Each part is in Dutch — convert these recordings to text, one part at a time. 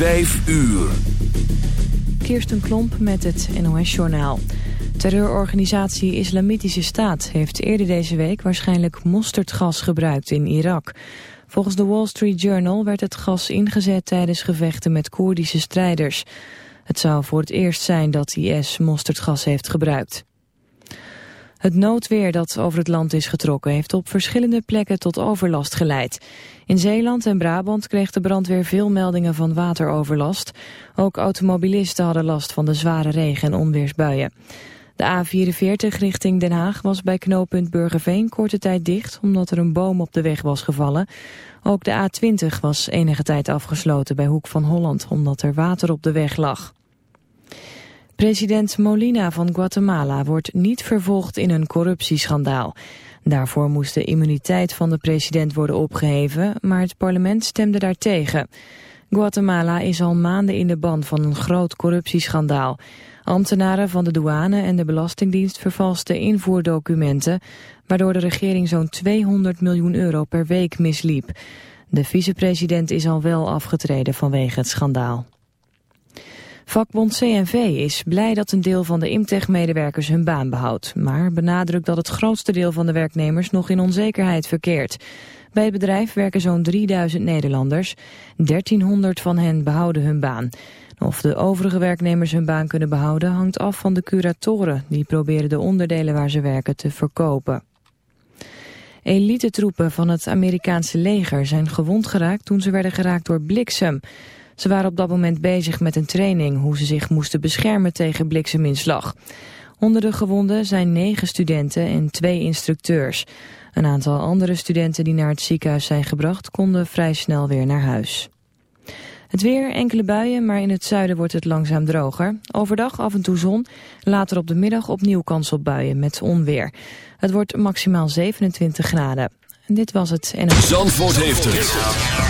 Vijf uur. Kirsten Klomp met het NOS-journaal. Terreurorganisatie Islamitische Staat heeft eerder deze week waarschijnlijk mosterdgas gebruikt in Irak. Volgens de Wall Street Journal werd het gas ingezet tijdens gevechten met Koerdische strijders. Het zou voor het eerst zijn dat IS mosterdgas heeft gebruikt. Het noodweer dat over het land is getrokken heeft op verschillende plekken tot overlast geleid. In Zeeland en Brabant kreeg de brandweer veel meldingen van wateroverlast. Ook automobilisten hadden last van de zware regen- en onweersbuien. De A44 richting Den Haag was bij knooppunt Burgerveen korte tijd dicht omdat er een boom op de weg was gevallen. Ook de A20 was enige tijd afgesloten bij Hoek van Holland omdat er water op de weg lag. President Molina van Guatemala wordt niet vervolgd in een corruptieschandaal. Daarvoor moest de immuniteit van de president worden opgeheven, maar het parlement stemde daartegen. Guatemala is al maanden in de ban van een groot corruptieschandaal. Ambtenaren van de douane en de Belastingdienst vervalsten invoerdocumenten, waardoor de regering zo'n 200 miljoen euro per week misliep. De vicepresident is al wel afgetreden vanwege het schandaal. Vakbond CNV is blij dat een deel van de Imtech-medewerkers hun baan behoudt, maar benadrukt dat het grootste deel van de werknemers nog in onzekerheid verkeert. Bij het bedrijf werken zo'n 3000 Nederlanders. 1300 van hen behouden hun baan. Of de overige werknemers hun baan kunnen behouden hangt af van de curatoren. Die proberen de onderdelen waar ze werken te verkopen. Elite-troepen van het Amerikaanse leger zijn gewond geraakt toen ze werden geraakt door bliksem. Ze waren op dat moment bezig met een training hoe ze zich moesten beschermen tegen blikseminslag. Onder de gewonden zijn negen studenten en twee instructeurs. Een aantal andere studenten die naar het ziekenhuis zijn gebracht konden vrij snel weer naar huis. Het weer, enkele buien, maar in het zuiden wordt het langzaam droger. Overdag af en toe zon, later op de middag opnieuw kans op buien met onweer. Het wordt maximaal 27 graden. En dit was het. En... Zandvoort heeft het.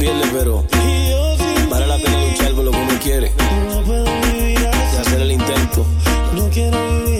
pierde, pero para la pena luchar con lo que uno quiere y hacer el intento. No quiero vivir.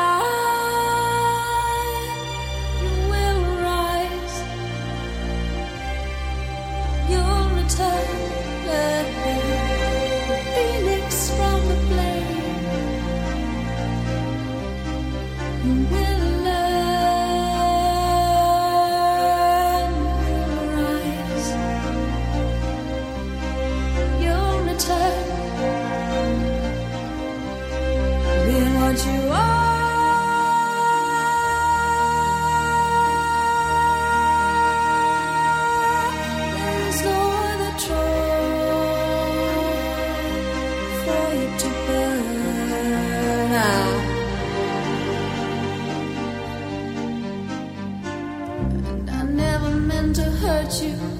To burn out. And I never meant to hurt you.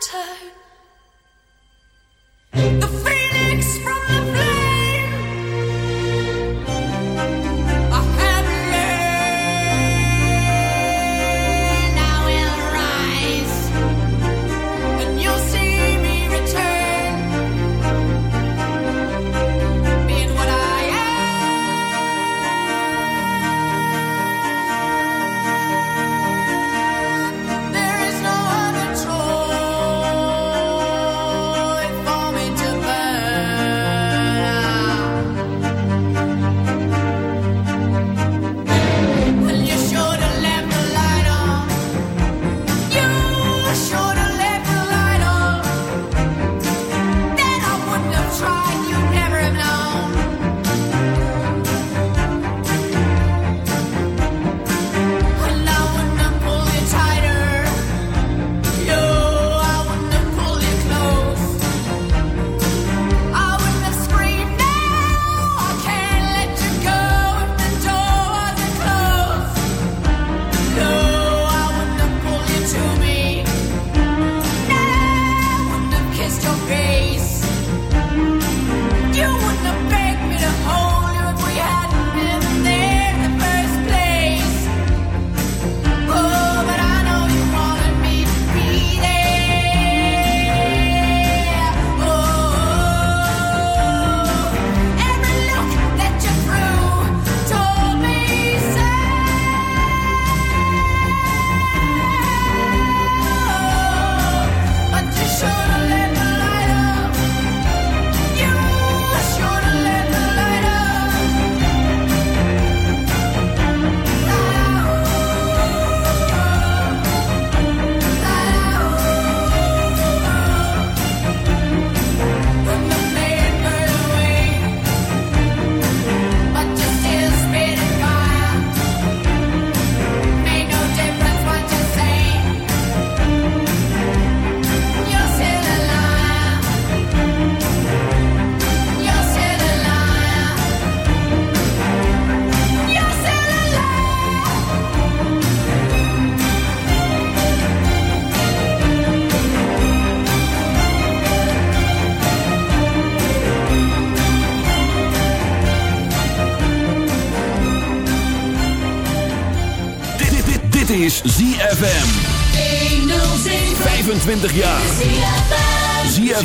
25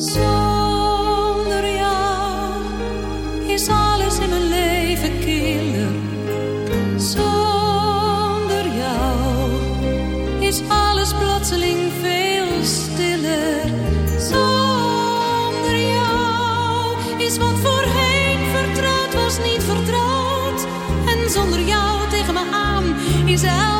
Zonder jou is alles in mijn leven killer. Zonder jou is alles plotseling veel stiller. Zonder jou is wat voorheen vertrouwd was niet vertrouwd. En zonder jou tegen me aan is elk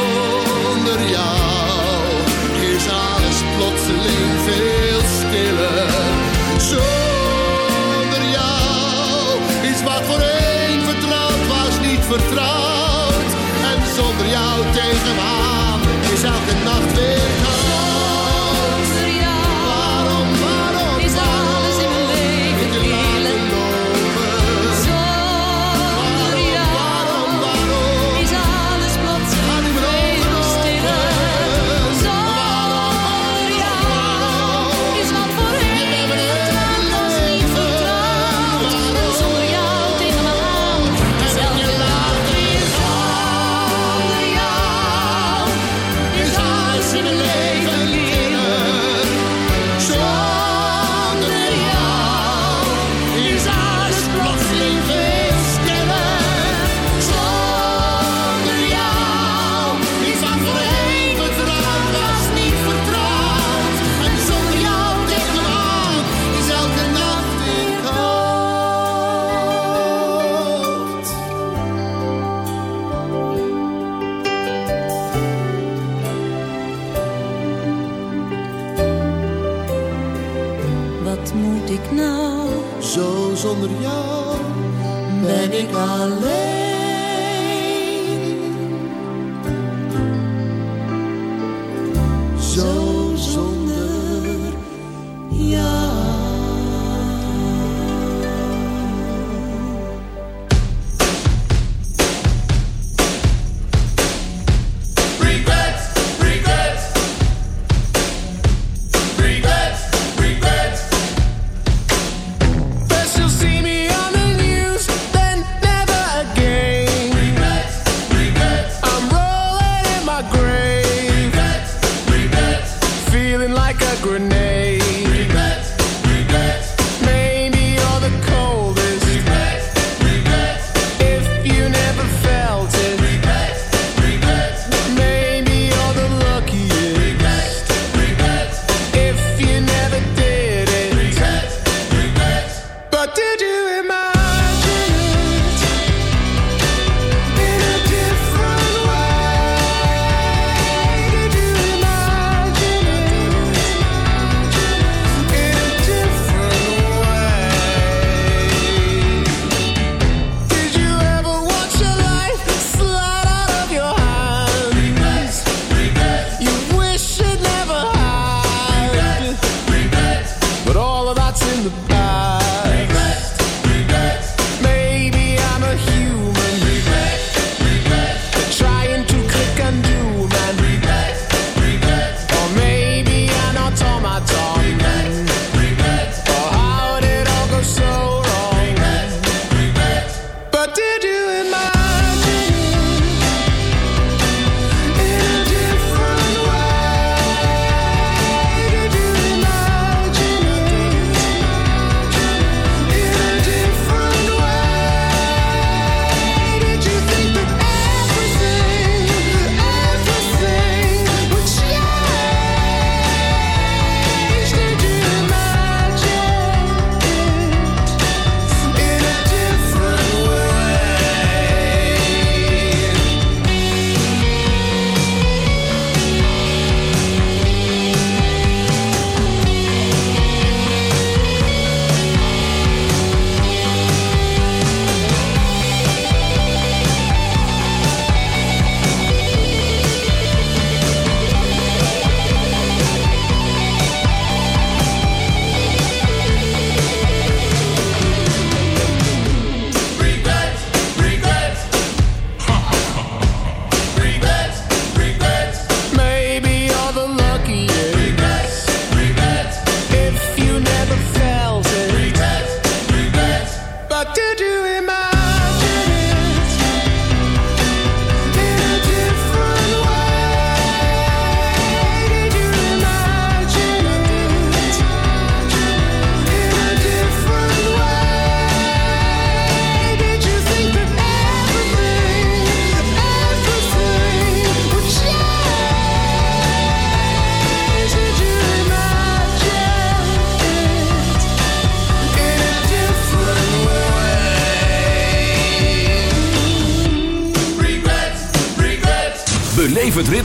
vertrouwen.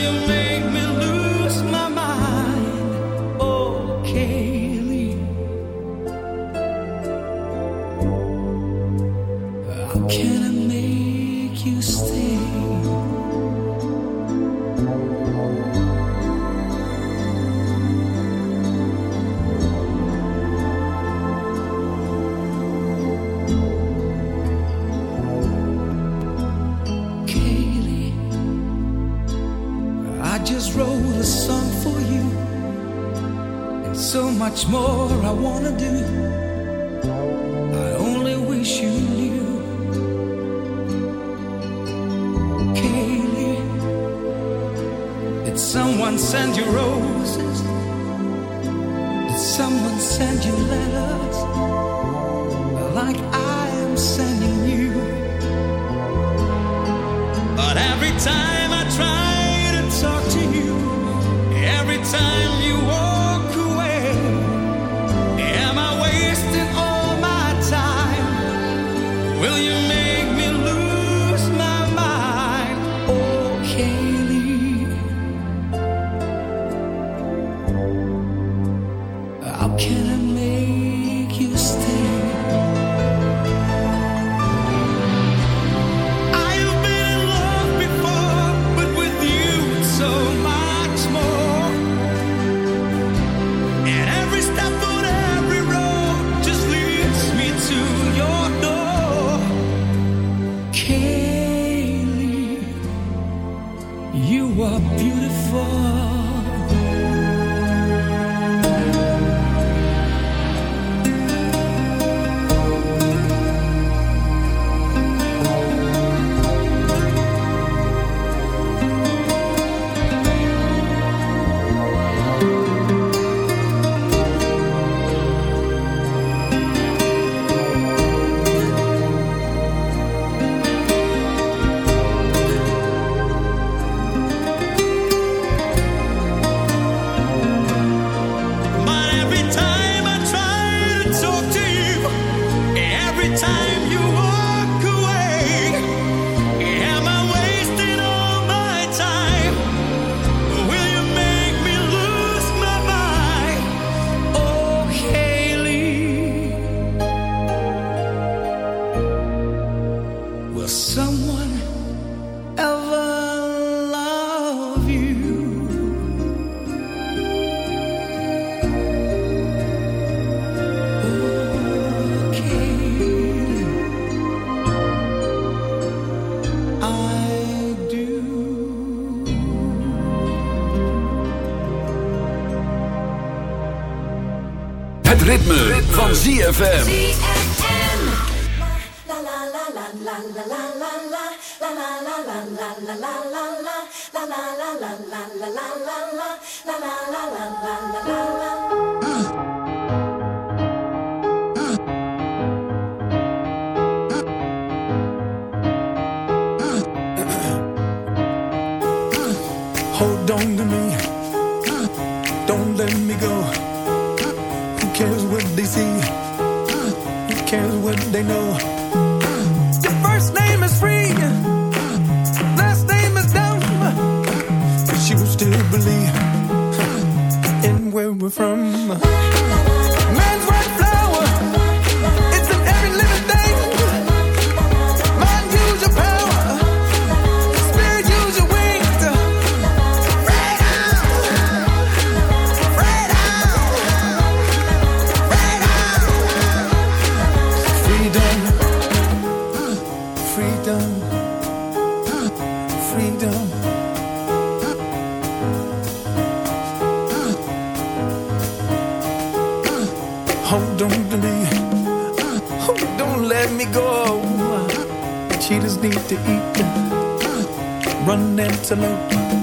you ZFM. still believe in where we're from. run antelope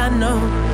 I know.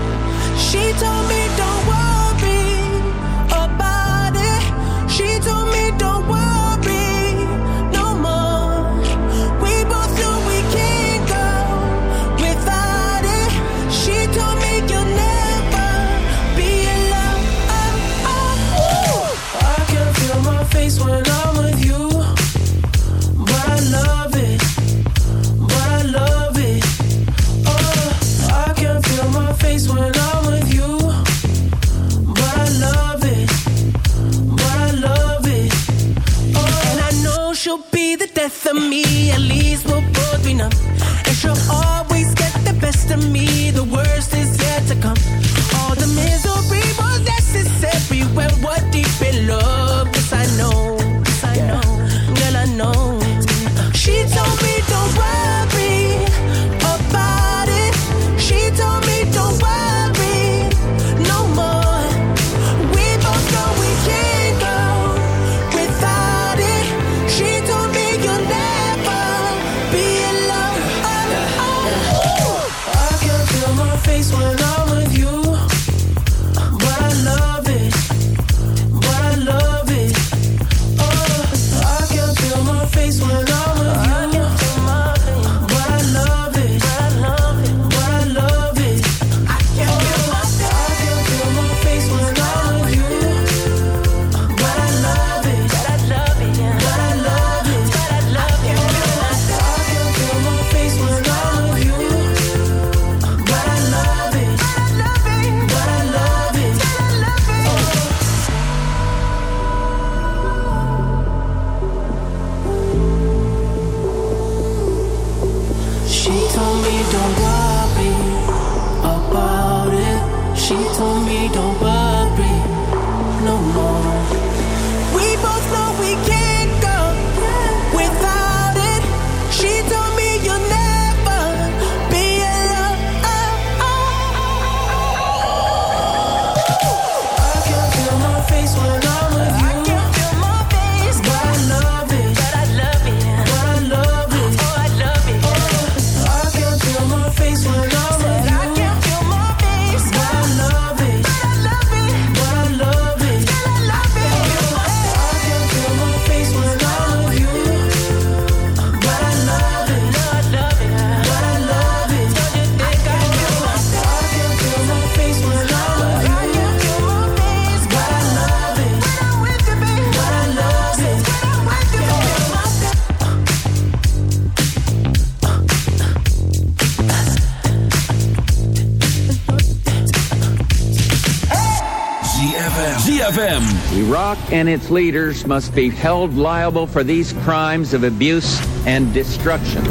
and its leaders must be held liable for these crimes of abuse and destruction.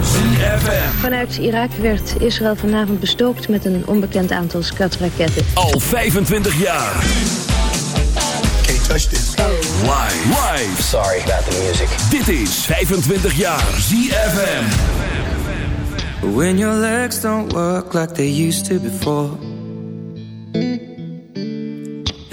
Vanuit Irak werd Israël vanavond bestookt met een onbekend aantal skatraketten. Al 25 jaar. Can't touch this. Live. Live. Sorry about the music. Dit is 25 jaar ZFM. When your legs don't work like they used to before.